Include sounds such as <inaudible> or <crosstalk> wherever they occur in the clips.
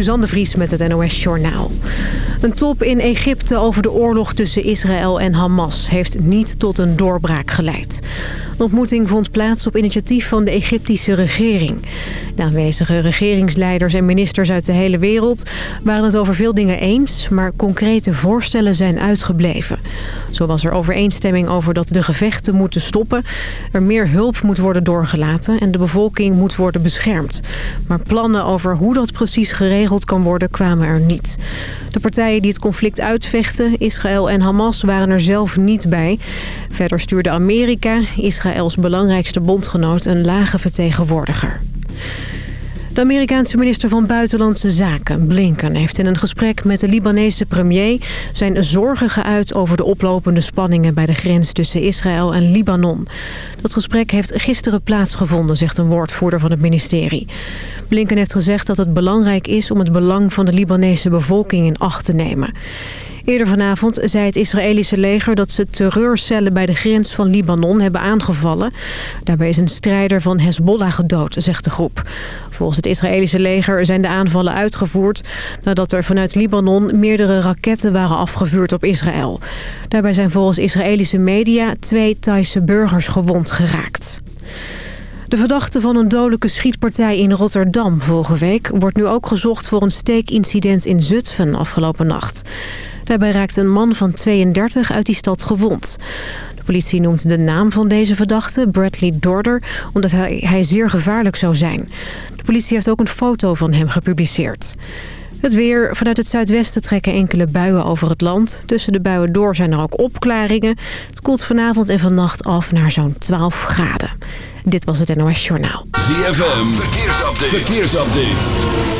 Suzanne de Vries met het NOS Journaal. Een top in Egypte over de oorlog tussen Israël en Hamas... heeft niet tot een doorbraak geleid. De ontmoeting vond plaats op initiatief van de Egyptische regering. De aanwezige regeringsleiders en ministers uit de hele wereld... waren het over veel dingen eens, maar concrete voorstellen zijn uitgebleven. Zo was er overeenstemming over dat de gevechten moeten stoppen... er meer hulp moet worden doorgelaten en de bevolking moet worden beschermd. Maar plannen over hoe dat precies geregeld kan worden kwamen er niet. De die het conflict uitvechten, Israël en Hamas, waren er zelf niet bij. Verder stuurde Amerika, Israëls belangrijkste bondgenoot, een lage vertegenwoordiger. De Amerikaanse minister van Buitenlandse Zaken, Blinken... heeft in een gesprek met de Libanese premier... zijn zorgen geuit over de oplopende spanningen... bij de grens tussen Israël en Libanon. Dat gesprek heeft gisteren plaatsgevonden... zegt een woordvoerder van het ministerie. Blinken heeft gezegd dat het belangrijk is... om het belang van de Libanese bevolking in acht te nemen. Eerder vanavond zei het Israëlische leger dat ze terreurcellen bij de grens van Libanon hebben aangevallen. Daarbij is een strijder van Hezbollah gedood, zegt de groep. Volgens het Israëlische leger zijn de aanvallen uitgevoerd nadat er vanuit Libanon meerdere raketten waren afgevuurd op Israël. Daarbij zijn volgens Israëlische media twee Thaise burgers gewond geraakt. De verdachte van een dodelijke schietpartij in Rotterdam vorige week... wordt nu ook gezocht voor een steekincident in Zutphen afgelopen nacht. Daarbij raakte een man van 32 uit die stad gewond. De politie noemt de naam van deze verdachte, Bradley Dorder... omdat hij, hij zeer gevaarlijk zou zijn. De politie heeft ook een foto van hem gepubliceerd. Het weer. Vanuit het zuidwesten trekken enkele buien over het land. Tussen de buien door zijn er ook opklaringen. Het koelt vanavond en vannacht af naar zo'n 12 graden. Dit was het NOS Journaal. ZFM. Verkeersupdate. Verkeersupdate.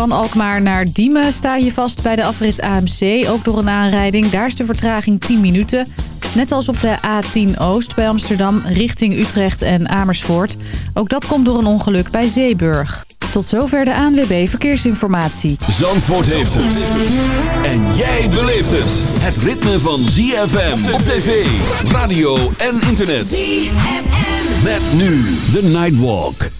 Van Alkmaar naar Diemen sta je vast bij de afrit AMC, ook door een aanrijding. Daar is de vertraging 10 minuten. Net als op de A10 Oost bij Amsterdam richting Utrecht en Amersfoort. Ook dat komt door een ongeluk bij Zeeburg. Tot zover de ANWB Verkeersinformatie. Zandvoort heeft het. En jij beleeft het. Het ritme van ZFM op tv, radio en internet. ZFM. Met nu de Nightwalk.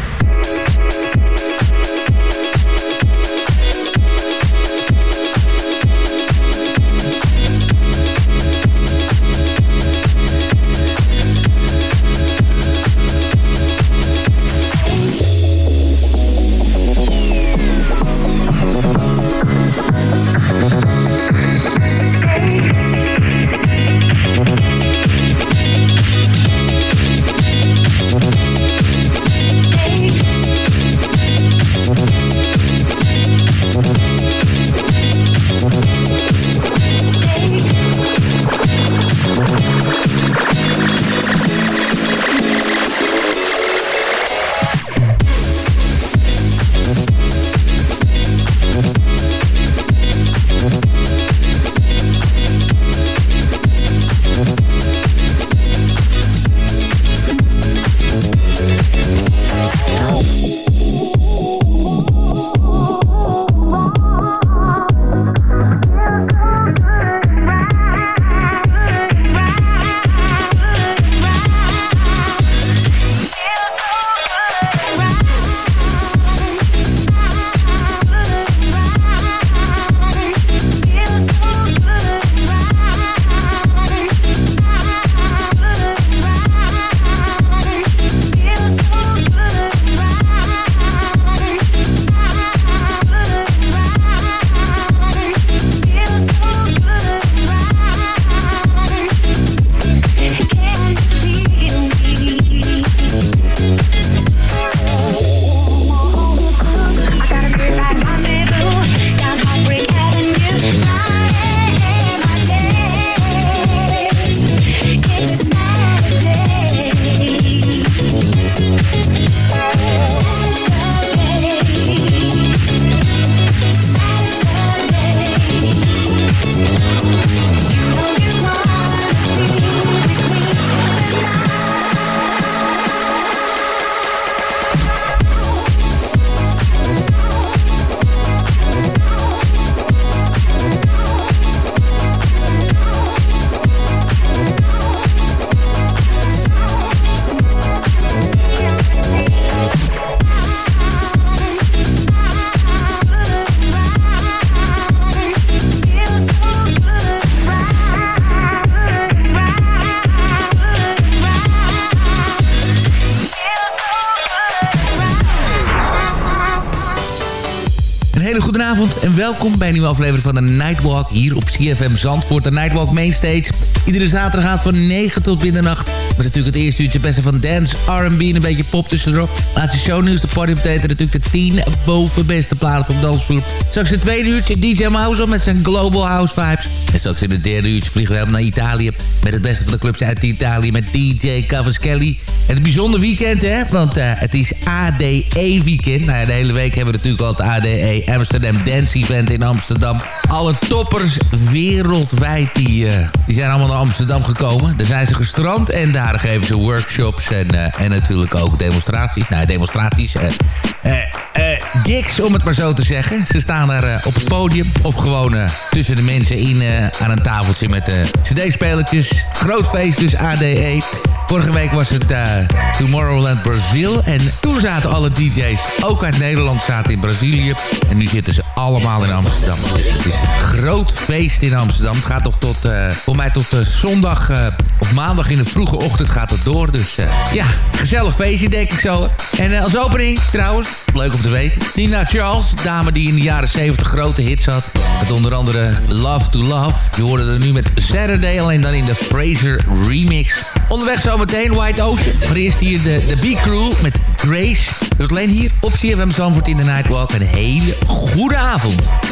Welkom bij een nieuwe aflevering van de Nightwalk hier op CFM Zandvoort. De Nightwalk Mainstage. Iedere zaterdag van 9 tot middernacht. Met natuurlijk het eerste uurtje beste van dance, R&B en een beetje pop tussendoor. Laatste shownieuws, de party update en natuurlijk de 10 bovenbeste platen van dansvloer. Straks het tweede uurtje DJ Mouse met zijn Global House Vibes. En straks in het derde uurtje vliegen we helemaal naar Italië. Met het beste van de clubs uit Italië met DJ Cavaschelli. Het bijzonder weekend hè, want uh, het is ADE weekend. Nou ja, de hele week hebben we natuurlijk al het ADE Amsterdam Dance Event in Amsterdam. Alle toppers wereldwijd die, uh, die zijn allemaal naar Amsterdam gekomen. Daar zijn ze gestrand en daar geven ze workshops en, uh, en natuurlijk ook demonstraties. Nou, demonstraties. Uh, gigs, om het maar zo te zeggen. Ze staan daar op het podium of gewoon tussen de mensen in aan een tafeltje met cd-spelertjes. Groot feest dus ADE. Vorige week was het Tomorrowland Brazil. En toen zaten alle DJ's, ook uit Nederland, zaten in Brazilië. En nu zitten ze allemaal in Amsterdam. Dus het is een groot feest in Amsterdam. Het gaat nog tot, voor mij tot zondag of maandag in de vroege ochtend gaat het door. Dus ja, gezellig feestje denk ik zo. En als opening trouwens, leuk om te weten. Tina Charles, dame die in de jaren 70 grote hits had. Met onder andere Love to Love. Je hoorde er nu met Saturday, alleen dan in de Fraser remix. Onderweg zometeen White Ocean. Maar eerst hier de, de B-Crew met Grace. Dus alleen hier op CFM Zandvoort in de Nightwalk. Een hele goede avond. Zandvoort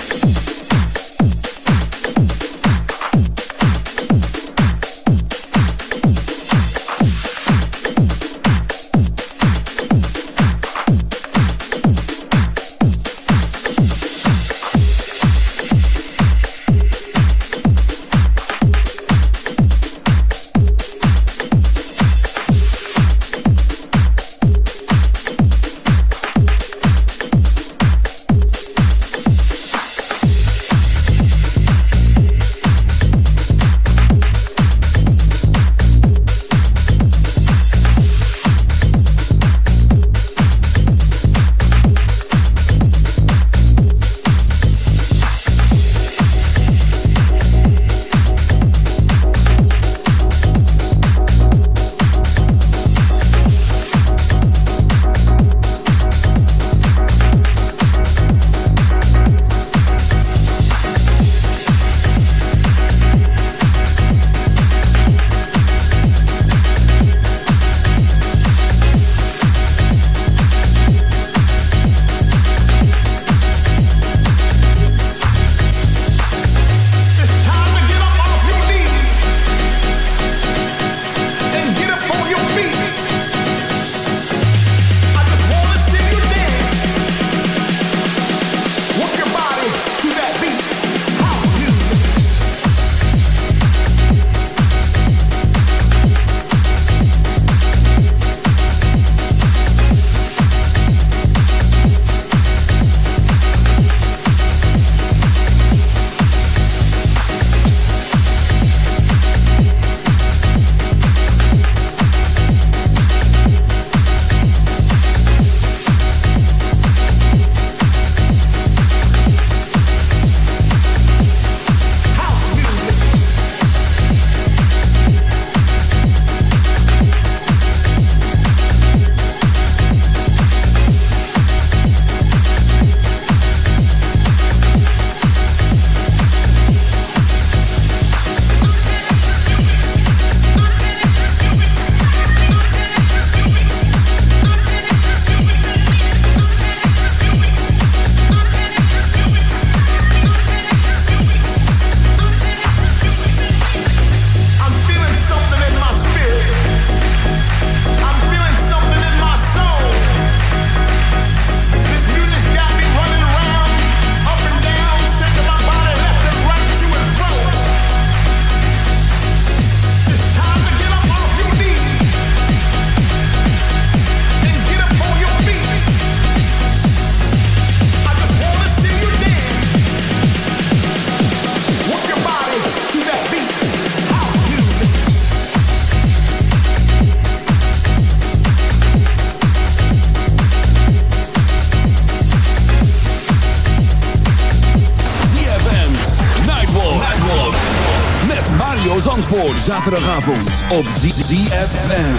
Zaterdagavond op ZFM.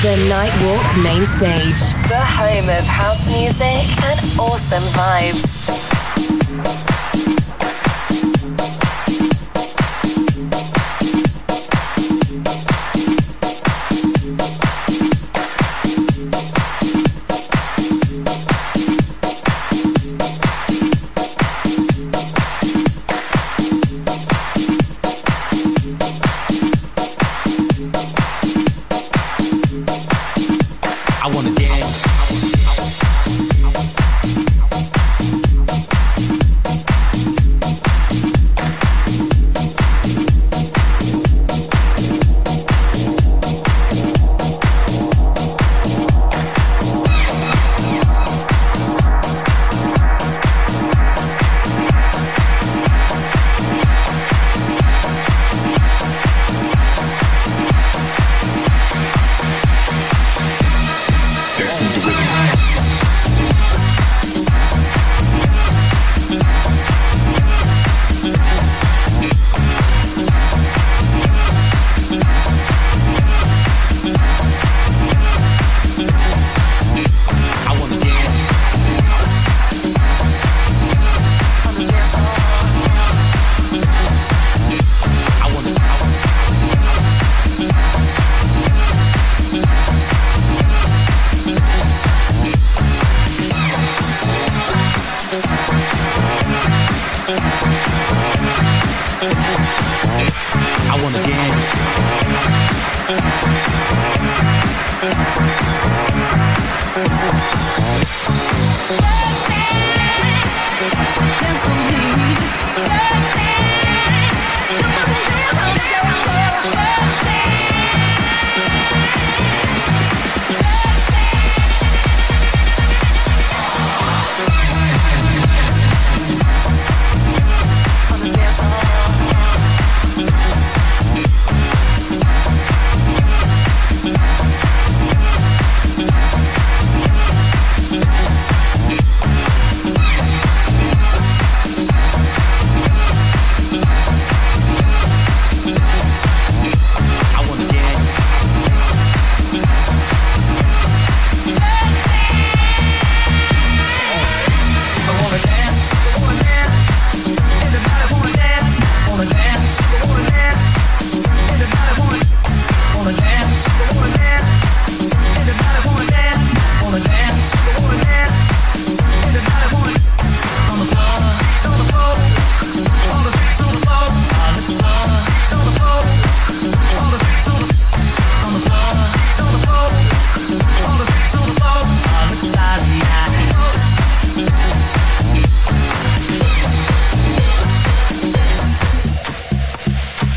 The Nightwalk Main Stage. The home of house music and awesome vibes.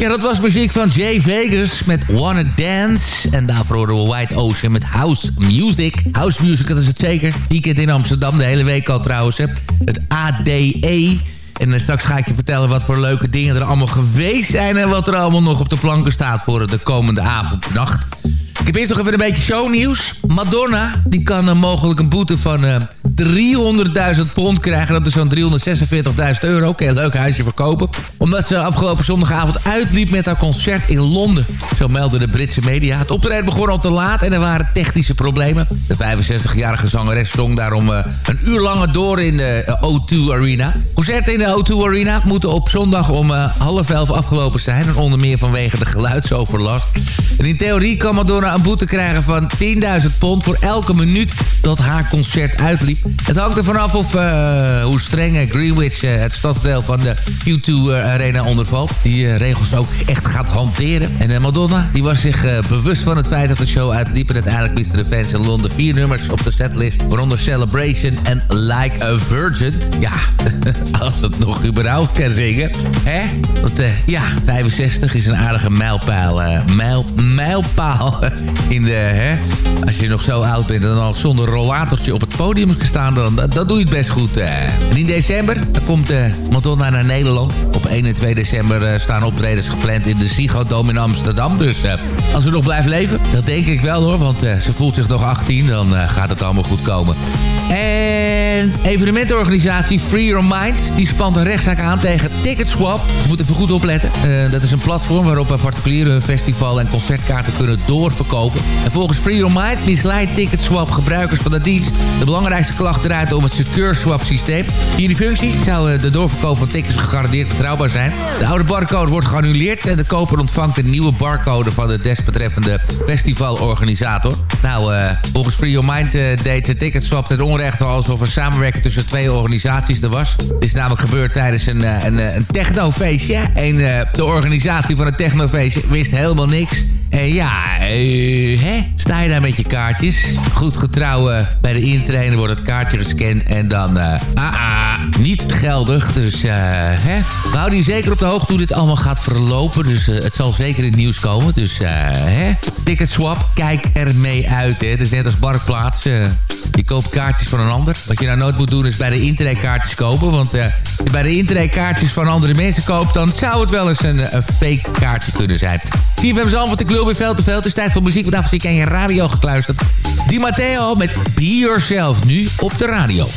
Dat was muziek van Jay Vegas met Wanna Dance. En daarvoor horen we White Ocean met House Music. House Music, dat is het zeker. Weekend in Amsterdam, de hele week al trouwens. Hè. Het ADE. En uh, straks ga ik je vertellen wat voor leuke dingen er allemaal geweest zijn... en wat er allemaal nog op de planken staat voor de komende avond nacht. Ik heb eerst nog even een beetje shownieuws. Madonna, die kan uh, mogelijk een boete van... Uh, 300.000 pond krijgen. Dat is zo'n 346.000 euro. Een leuk huisje verkopen. Omdat ze afgelopen zondagavond uitliep met haar concert in Londen. Zo meldde de Britse media. Het optreden begon al te laat en er waren technische problemen. De 65-jarige zangeres zong daarom uh, een uur langer door in de uh, O2 Arena. Concerten in de O2 Arena moeten op zondag om uh, half elf afgelopen zijn. En onder meer vanwege de geluidsoverlast. En in theorie kan Madonna een boete krijgen van 10.000 pond voor elke minuut dat haar concert uitliep. Het hangt er vanaf of uh, hoe streng Greenwich uh, het stadsdeel van de Q2 Arena ondervalt. Die regels ook echt gaat hanteren. En Madonna die was zich bewust van het feit dat de show uitliep. En uiteindelijk wisten de fans in Londen vier nummers op de setlist. Waaronder Celebration en Like a Virgin. Ja, <laughs> als het nog überhaupt kan zingen. Hè? Want ja, 65 is een aardige mijlpaal. mijl, mijlpaal. <laughs> in de, hè, als je nog zo oud bent en dan zonder rollatortje op het podium kan staan, dan dat, doe je het best goed. En in december dan komt Madonna naar Nederland. Op 1 en 2 december staan optredens gepland in de Ziggo Dome in Amsterdam. Dus als ze nog blijft leven, dat denk ik wel hoor, want ze voelt zich nog 18, dan gaat het allemaal goed komen. En evenementorganisatie Free Your Mind... die spant een rechtszaak aan tegen Ticketswap. Je moet even goed opletten. Dat is een platform waarop particulieren hun festival- en concertkaarten kunnen doorverkopen. En volgens Free Your Mind misleidt Ticketswap gebruikers van de dienst... de belangrijkste eruit om het Secure Swap systeem. Via die functie zou uh, de doorverkoop van tickets gegarandeerd betrouwbaar zijn. De oude barcode wordt geannuleerd... en de koper ontvangt een nieuwe barcode van de desbetreffende festivalorganisator. Nou, uh, volgens Free Your Mind deed de Ticketswap ten onrechte alsof er samenwerking tussen twee organisaties er was. Dit is namelijk gebeurd tijdens een, eh, een, eh, een technofeestje. En de organisatie van het technofeestje wist helemaal niks. En ja, uh, hè? sta je daar met je kaartjes. Goed getrouwen bij de intrainer wordt het kaartje gescand. En dan, ah, ah, niet geldig. Dus, uh, hè? We houden je zeker op de hoogte hoe dit allemaal gaat verlopen. Dus het zal zeker in het nieuws komen. Dus, hè? Ticket swap, kijk er mee uit, hè. Het is net als Barkplaats. Je koopt kaartjes van een ander. Wat je nou nooit moet doen is bij de intree-kaartjes kopen. Want uh, als je bij de intree-kaartjes van andere mensen koopt... dan zou het wel eens een, een fake kaartje kunnen zijn. CFM Zalvoort, ik lul weer veel te veel. Het is tijd voor muziek, want daarvoor zit ik aan je radio gekluisterd. Di Matteo met Be Yourself, nu op de radio.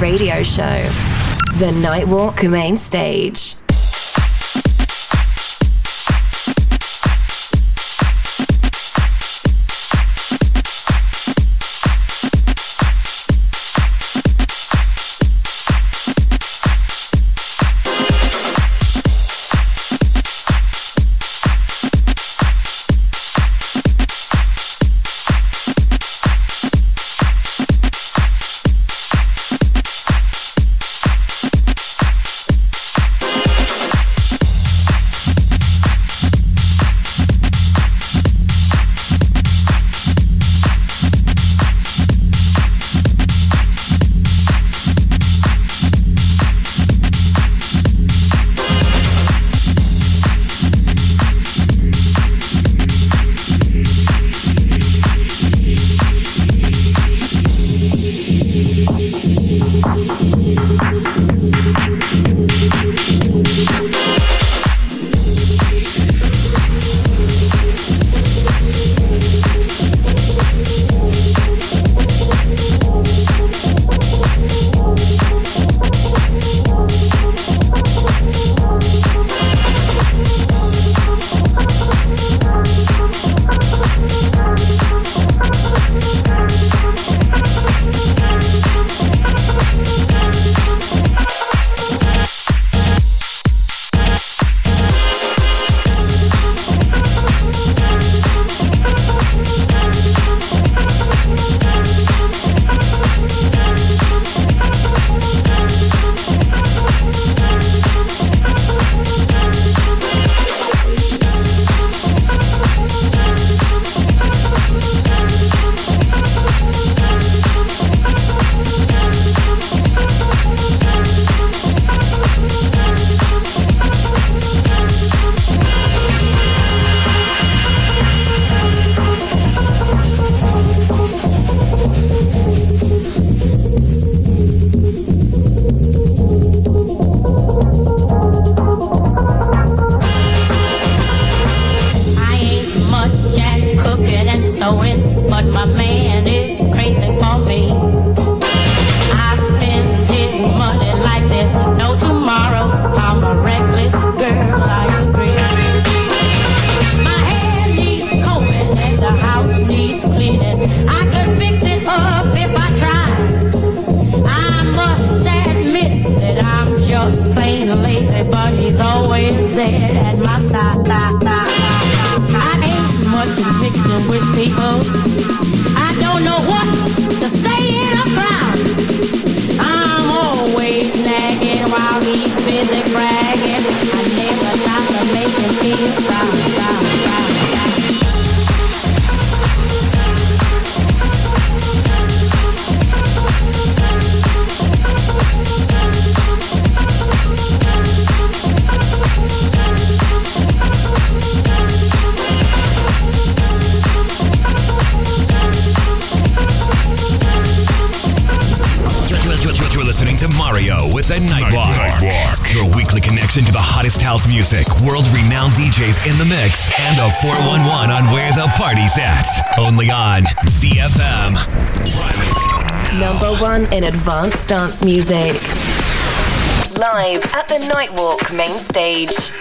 Radio show, The Nightwalk Main Stage. music, world renowned DJs in the mix, and a 411 on where the party's at. Only on ZFM. Number one in advanced dance music. Live at the Nightwalk main stage.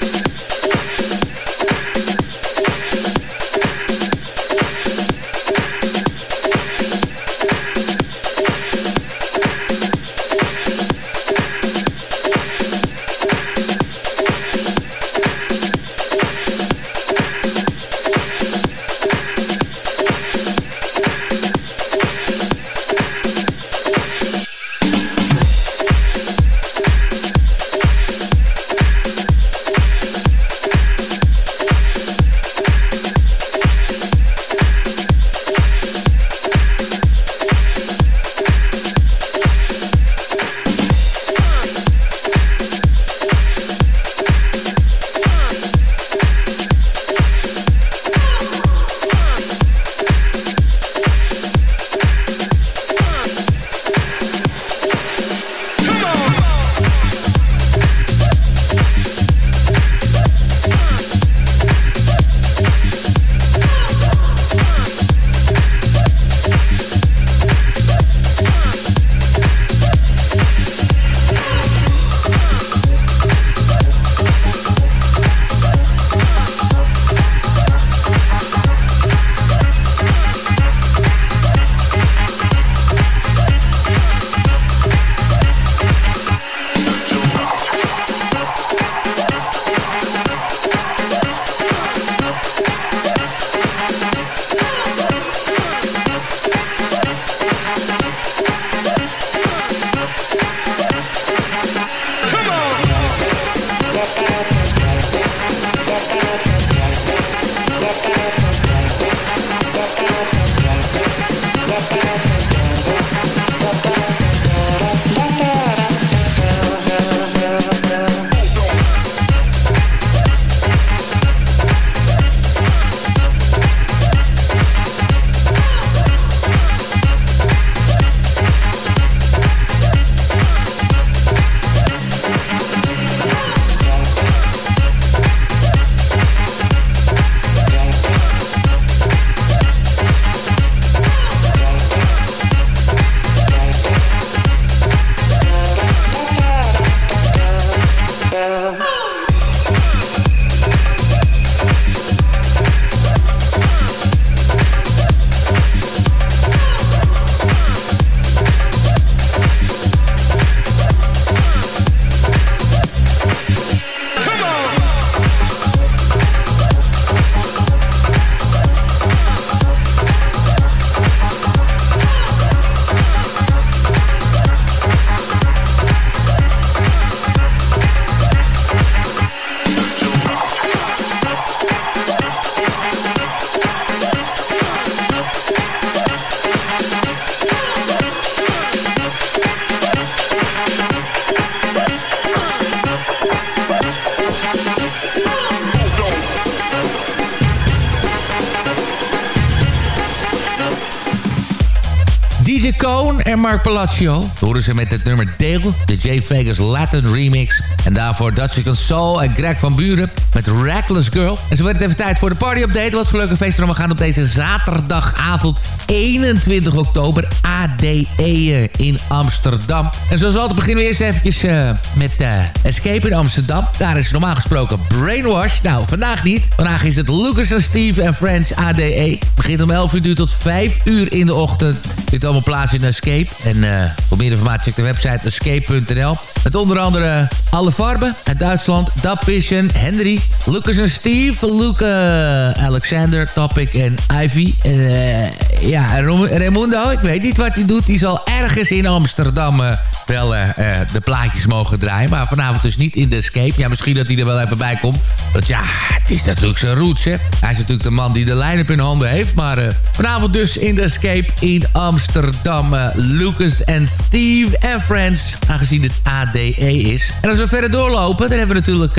Palacio Horen ze met het nummer Deel, de J. Vegas Latin Remix. En daarvoor Dutch Console en Greg van Buren met Reckless Girl. En zo werd het even tijd voor de party update. Wat voor leuke feesten we gaan op deze zaterdagavond. 21 oktober. ADE in Amsterdam. En zoals altijd beginnen we eerst eventjes uh, met uh, Escape in Amsterdam. Daar is normaal gesproken Brainwash. Nou, vandaag niet. Vandaag is het Lucas en Steve en Friends ADE. Begint om 11 uur, duurt tot 5 uur in de ochtend. Dit allemaal plaats in Escape. En uh, voor meer informatie check de website escape.nl. Met onder andere alle farben uit Duitsland. Dub Vision, Henry, Lucas en Steve, Luca, Alexander, Topic en Ivy. En ja, Raimundo, ik weet niet wat hij doet. Die zal ergens in Amsterdam uh, wel uh, de plaatjes mogen draaien. Maar vanavond dus niet in de Escape. Ja, misschien dat hij er wel even bij komt. Want ja, het is natuurlijk zijn roots, hè. Hij is natuurlijk de man die de line-up in handen heeft. Maar vanavond dus in de Escape in Amsterdam. Lucas en Steve en Friends. Aangezien het ADE is. En als we verder doorlopen, dan hebben we natuurlijk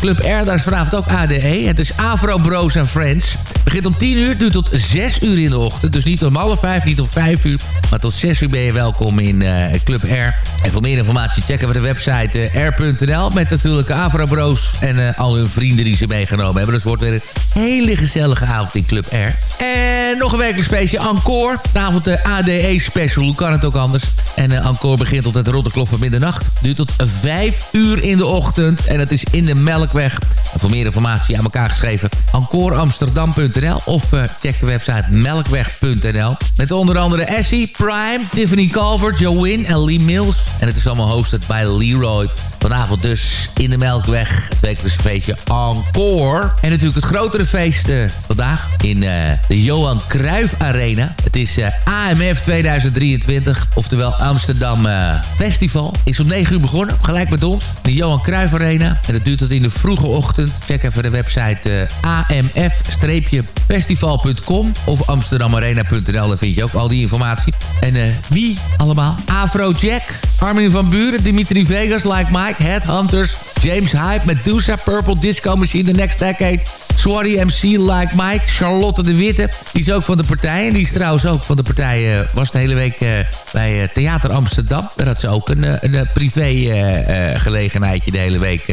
Club R. Daar is vanavond ook ADE. Het is Afro Bros en Friends. Begint om 10 uur, duurt tot 6 uur in de ochtend. Dus niet om half 5, niet om 5 uur. Maar tot 6 uur ben je welkom in Club R. En voor meer informatie checken we de website uh, r.nl. Met natuurlijk Afro Bros en uh, al hun vrienden die ze meegenomen hebben. Dus het wordt weer een hele gezellige avond in Club R. En nog een werkingsfeestje, Encore. Vanavond de ADE Special, hoe kan het ook anders? En Encore begint tot het rode klok van middernacht. Duurt tot 5 uur in de ochtend. En dat is in de Melkweg. En voor meer informatie aan elkaar geschreven encoreamsterdam.nl of uh, check de website melkweg.nl. Met onder andere Essie, Prime, Tiffany Calvert, Joe en Lee Mills. En het is allemaal hosted bij Leroy. Vanavond dus in de Melkweg. Het wekelijkse feestje Encore. En natuurlijk het grotere feest uh, vandaag in uh, de Johan Cruijff Arena. Het is AMF 2023, oftewel Amsterdam Festival. Is om 9 uur begonnen, gelijk met ons. De Johan Cruijff Arena. En dat duurt tot in de vroege ochtend. Check even de website amf-festival.com of amsterdamarena.nl. Daar vind je ook al die informatie. En wie allemaal? Afrojack, Armin van Buren, Dimitri Vegas, Like Mike, Headhunters, James Hype, Medusa, Purple Disco Machine, The Next Decade... Swarty MC, Like Mike, Charlotte de Witte. Die is ook van de partij. En die is trouwens ook van de partij. Uh, was de hele week uh, bij uh, Theater Amsterdam. Daar had ze ook een, een privé gelegenheidje de hele week.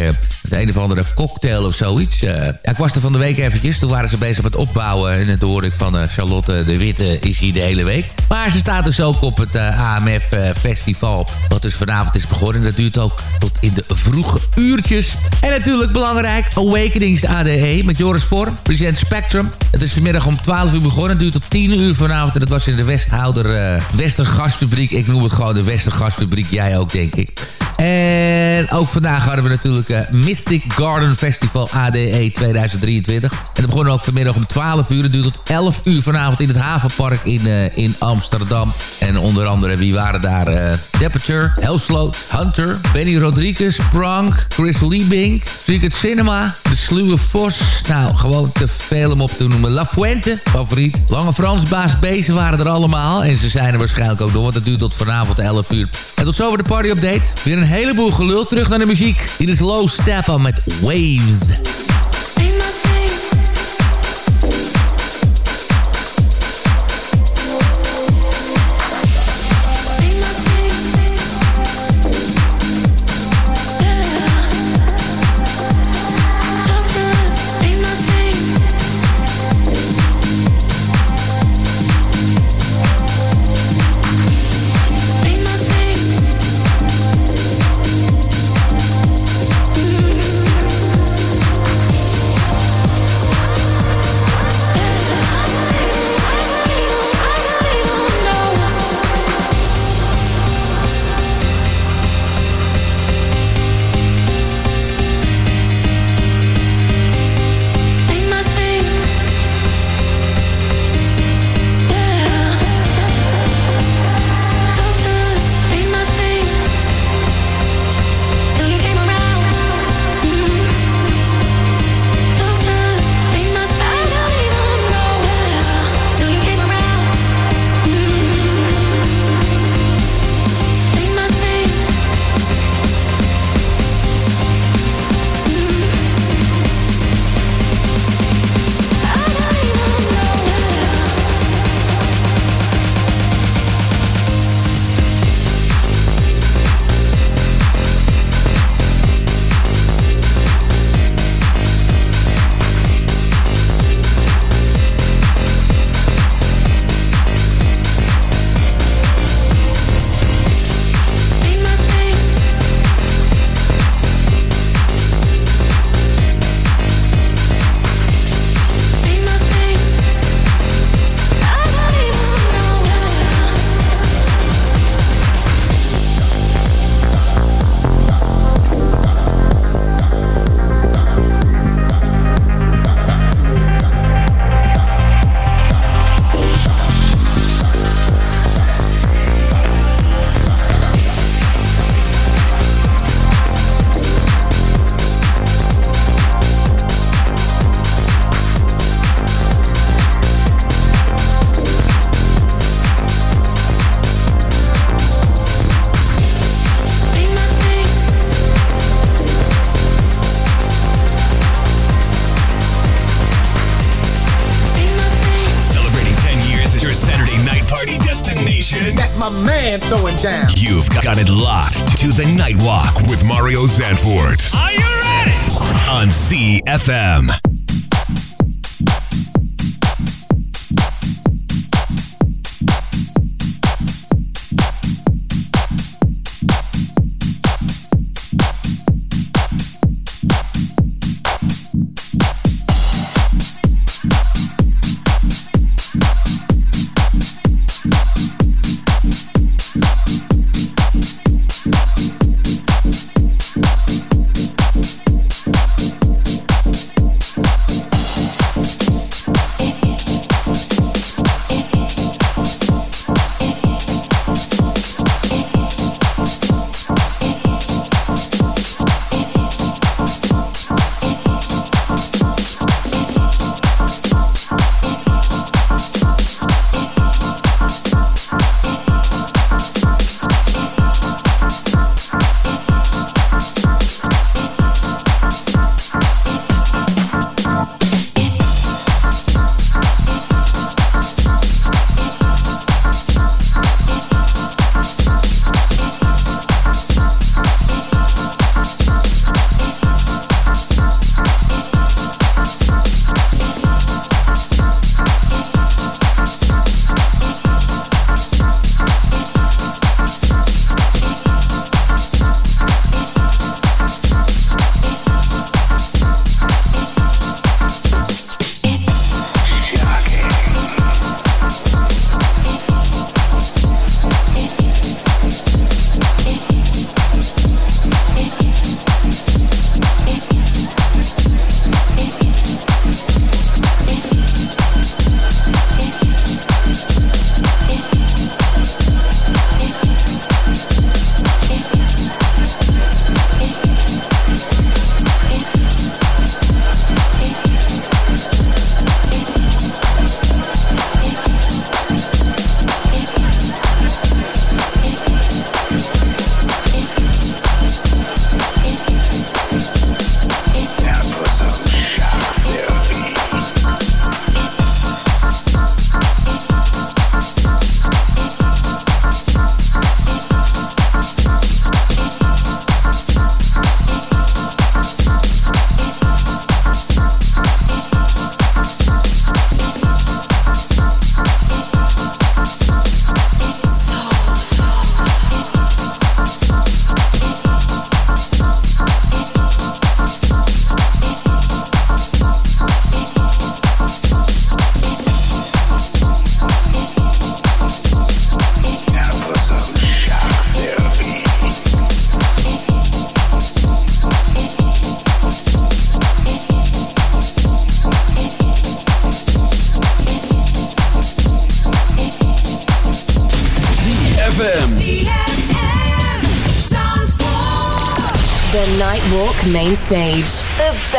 Met een of andere cocktail of zoiets. Ja, ik was er van de week eventjes. Toen waren ze bezig met opbouwen. En toen hoorde ik van Charlotte de Witte is hier de hele week. Maar ze staat dus ook op het AMF Festival. Wat dus vanavond is begonnen. En dat duurt ook tot in de vroege uurtjes. En natuurlijk belangrijk. Awakenings ADE met Joris Vorm. Present Spectrum. Het is vanmiddag om 12 uur begonnen. Het duurt tot 10 uur vanavond. En dat was in de Westhouder Westergasfabriek. Ik noem het gewoon de Westergasfabriek. Jij ook, denk ik. En ook vandaag hadden we natuurlijk uh, Mystic Garden Festival ADE 2023. En dat begon ook vanmiddag om 12 uur. Het duurt tot 11 uur vanavond in het Havenpark in, uh, in Amsterdam. En onder andere, wie waren daar? Uh, Departure, Helslow, Hunter, Benny Rodriguez, Prank, Chris Liebing, Secret Cinema, Sluwe Vos. Nou, gewoon te veel om op te noemen. La Fuente, favoriet. Lange Fransbaas Bezen waren er allemaal. En ze zijn er waarschijnlijk ook door, want het duurt tot vanavond 11 uur. En tot zover de party update. Weer een heleboel gelul. Terug naar de muziek. Hier is Low Steppa met Waves.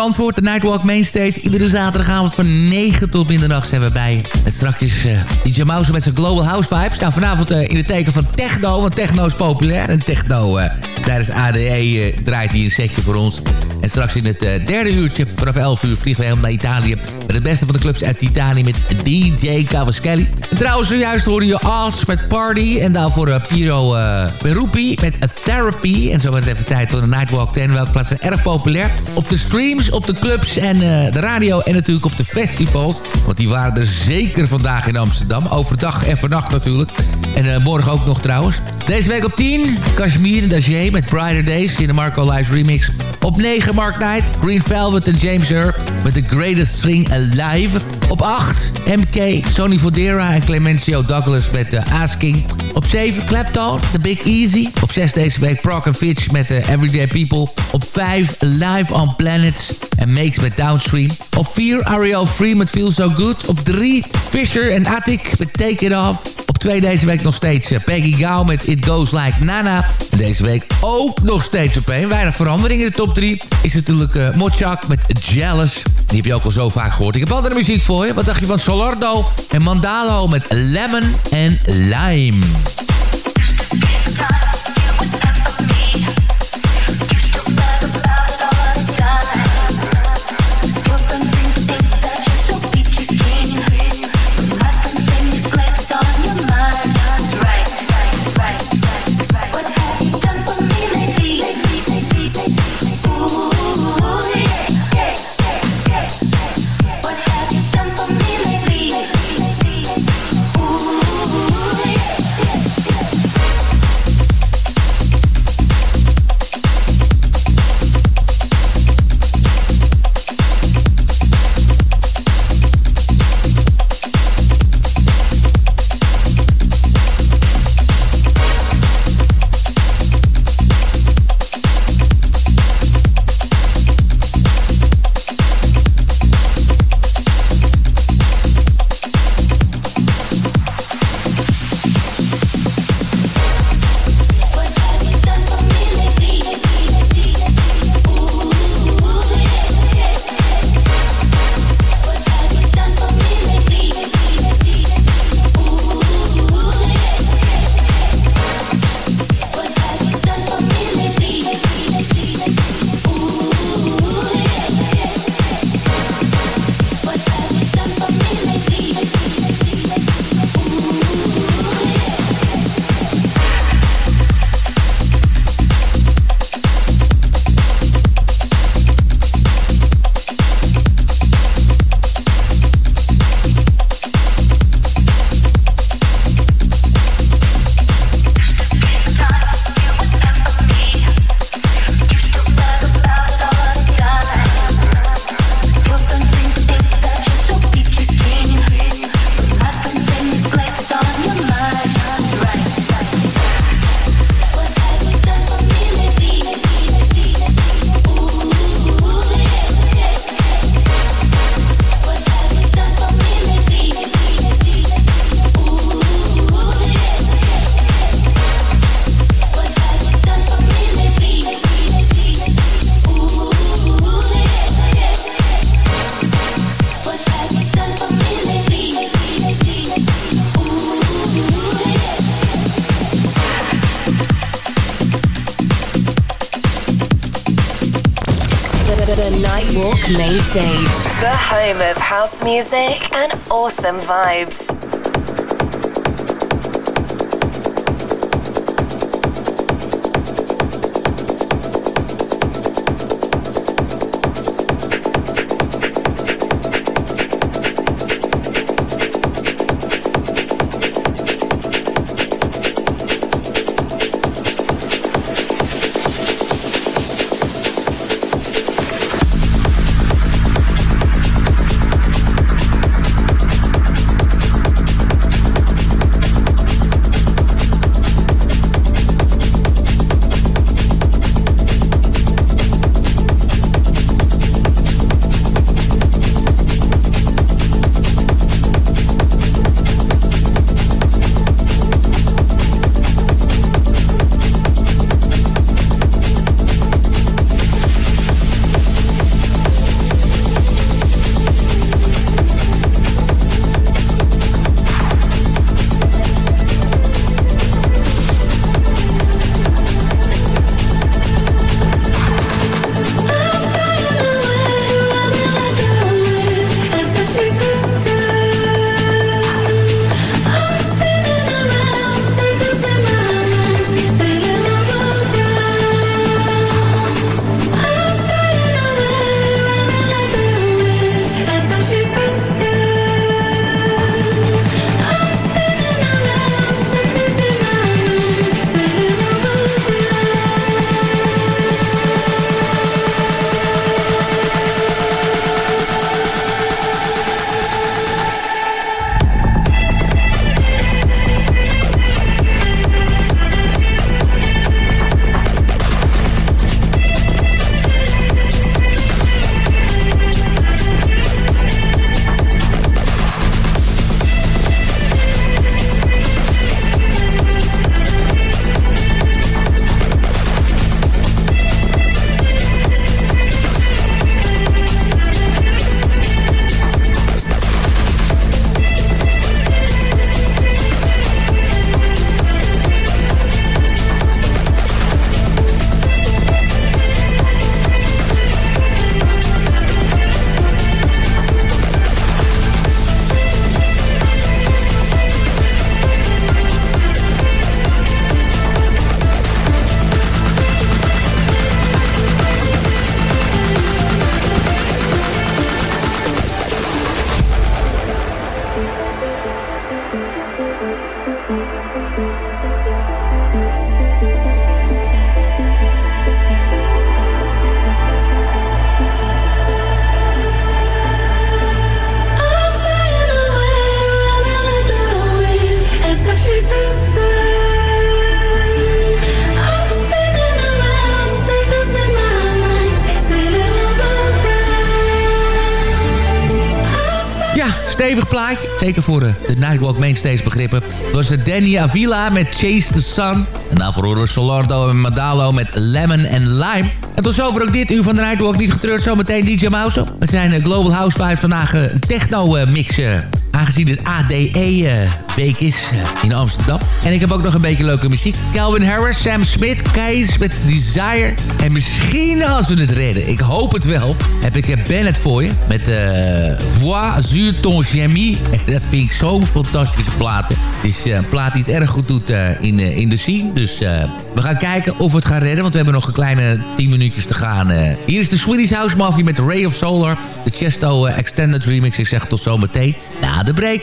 Zandvoort, de Nightwalk Mainstage. Iedere zaterdagavond van 9 tot middernacht zijn we bij. En straks uh, DJ Mouse met zijn Global House Vibes. Nou, vanavond uh, in het teken van techno, want techno is populair. En techno uh, tijdens ADE draait hier een setje voor ons. En straks in het derde uurtje, vanaf 11 uur, vliegen we helemaal naar Italië. Met het beste van de clubs uit Italië met DJ Cavaschelli. En trouwens, zojuist hoorde je Arts met Party. En daarvoor uh, Piro uh, Perupi met A Therapy. En zo werd het even tijd voor de Nightwalk 10. Welke plaatsen erg populair. Op de streams, op de clubs en uh, de radio. En natuurlijk op de festivals. Want die waren er zeker vandaag in Amsterdam. Overdag en vannacht natuurlijk. En morgen ook nog trouwens. Deze week op 10, Kashmir en Dagier met Brighter Days in de Marco Live remix. Op 9, Mark Knight, Green Velvet en James Earl met The Greatest Thing Alive. Op 8, MK, Sonny Fodera en Clemencio Douglas met uh, Asking. Op 7, Clapton, The Big Easy. Op 6 deze week, Proc Fitch met uh, Everyday People. Op 5, Live on Planets en Makes met Downstream. Op 4, Ariel Free met Feel So Good. Op 3, Fisher en Attic met Take It Off. 2 deze week nog steeds uh, Peggy Gao met It Goes Like Nana. En deze week ook nog steeds op 1. Weinig verandering in de top 3. Is natuurlijk uh, Mochak met Jealous. Die heb je ook al zo vaak gehoord. Ik heb andere muziek voor je. Wat dacht je van Solardo en Mandalo met Lemon en Lime? Of house music and awesome vibes. Zeker voor de, de Nightwalk Mainstays begrippen. Was de Danny Avila met Chase the Sun. En daarvoor horen Solardo en Madalo met Lemon and Lime. En tot zover ook dit uur van de Nightwalk. Niet getreurd, zometeen DJ Mouse. Het zijn eh, Global House Vibes vandaag eh, een techno-mix eh, aangezien het ADE-week is in Amsterdam. En ik heb ook nog een beetje leuke muziek. Calvin Harris, Sam Smith, Keis met Desire. En misschien als we het redden, ik hoop het wel, heb ik Bennett voor je. Met uh, Voix sur ton jamie. <laughs> Dat vind ik zo'n fantastische plaat. Het is een plaat die het erg goed doet in, in de scene. Dus we gaan kijken of we het gaan redden, want we hebben nog een kleine 10 minuutjes te gaan. hier is de Swedish House Mafia met Ray of Solar. De Chesto Extended Remix. Ik zeg tot zometeen na de break.